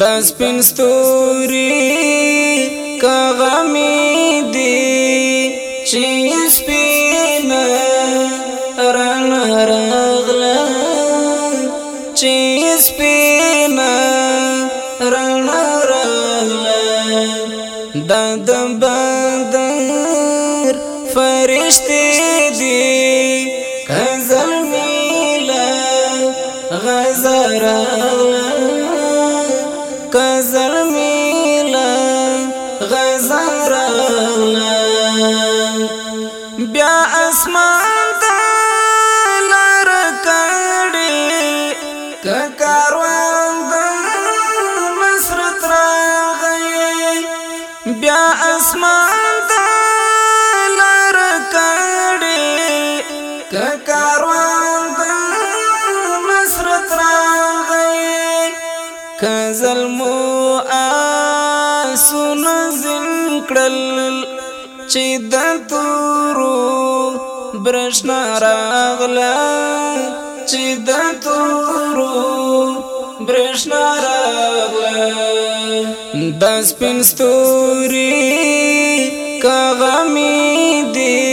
د سپین ستوري کغمی دی چې سپین رن راغلا چې سپین رن راغلا د دبا اسمان ته لار کړي ک کاروان د مصر تر غي بیا اسمان ته لار کړي ک کاروان د مصر تر غي ک ظلمو اسونه زین کړل چې د تورو برشنا راغلا چې د تورو برشنا راغلا د سپین ستوري کغمی دی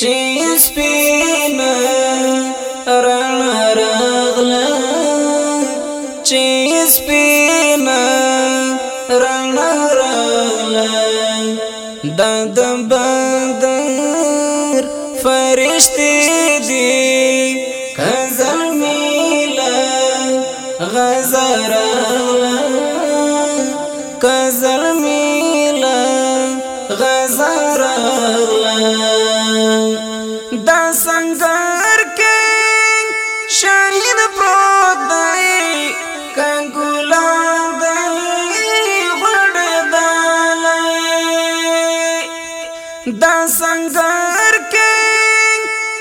چې سپین رانا راغلا چې سپین رانا راغلا د د بندن فرشتي دي کنزل میلا غزل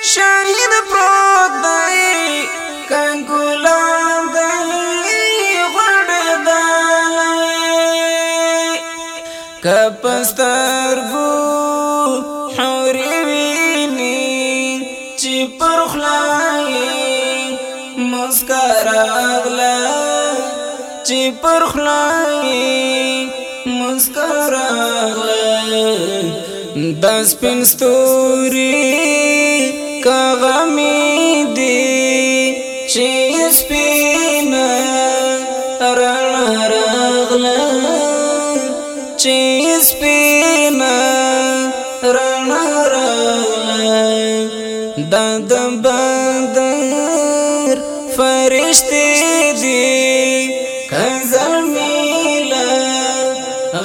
شاهد پروت دی کنګلان دی غړ دی کپستر ګو حوري ویني چې پر خلای مسکراغلا چې پر خلای مسکراغلا دس پنستوري کغمی دی چې سپین رڼا راغله چې سپین رڼا راغله د بدر فرشتي دی کزمیلا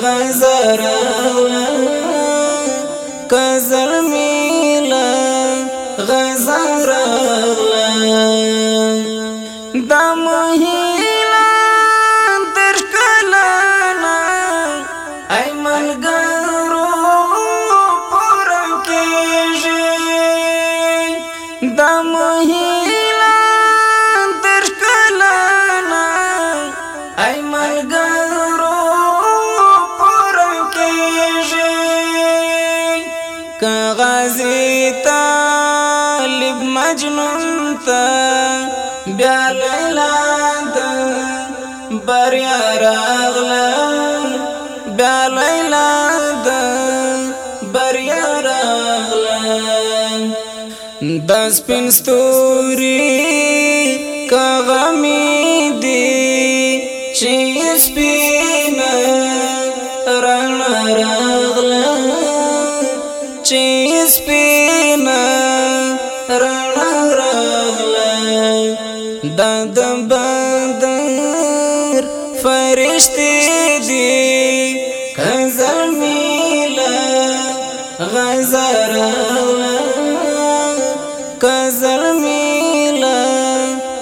غزرہ دم ہی بریا راغله بیا لیلا د بریا راغله د سپین ستوري کغمی دی چې سپین فرشتي دي كزميلا غزرا كزميلا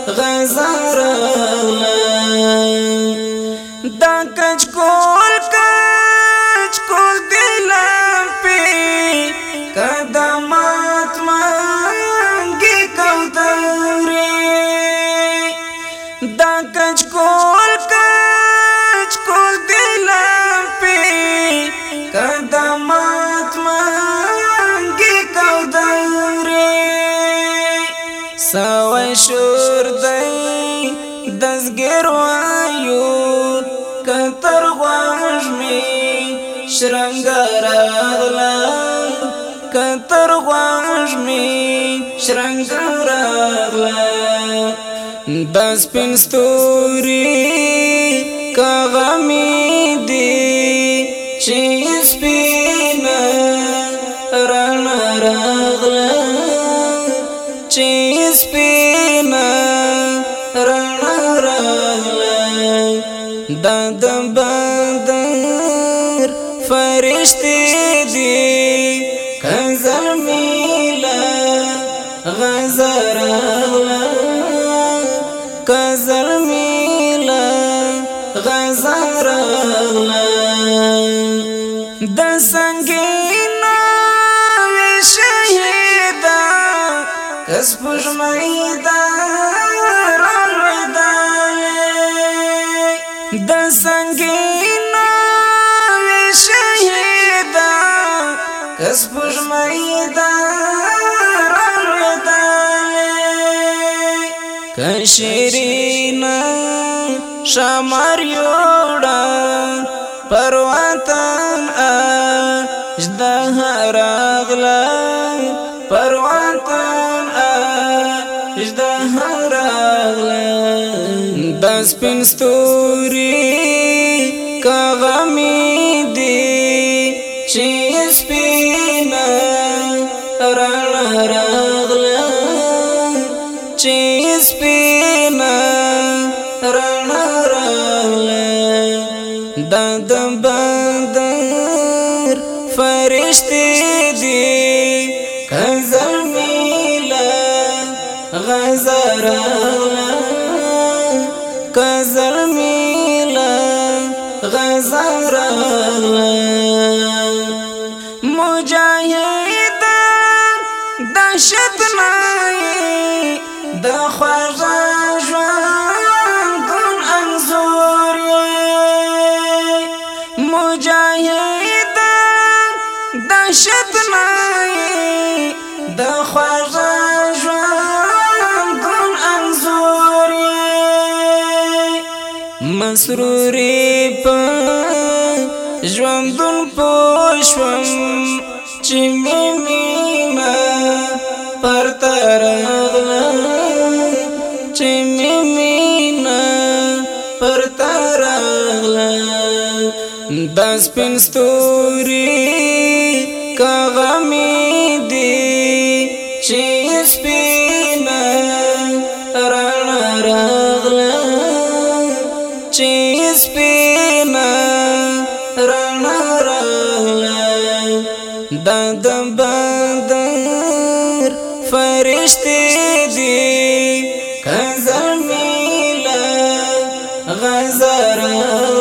غزرا دا کچ کول کا مات مانگی کو دوری سوی شور دی دزگیر وایو کتر غواش می شرنگر آغلا کتر غواش می شرنگر آغلا دس پین ستوری کغمی دی چیز پی تشتې دي کزمیلا غزرالا کزمیلا غزرالا د سنگینا شهیدا کسبش مېدا سپوږمۍ دا کشرین شمار یوړه پر وطن اجده راغله پر وطن اجده راغله د سپین ستوري راغلا چې سپینا رڼا راغلا د دم بندر فرشتي دي کزمیلا غزر راغلا کزر سروري په ژوندون پوشم چې مینا پر ترغلا چې مینا پر ترغلا د سپین ستوري کغمی دی چې سپینا رڼا راغله چې سپینا رڼا راغله د د بدر فرشتي دي کزمیلا غزرہ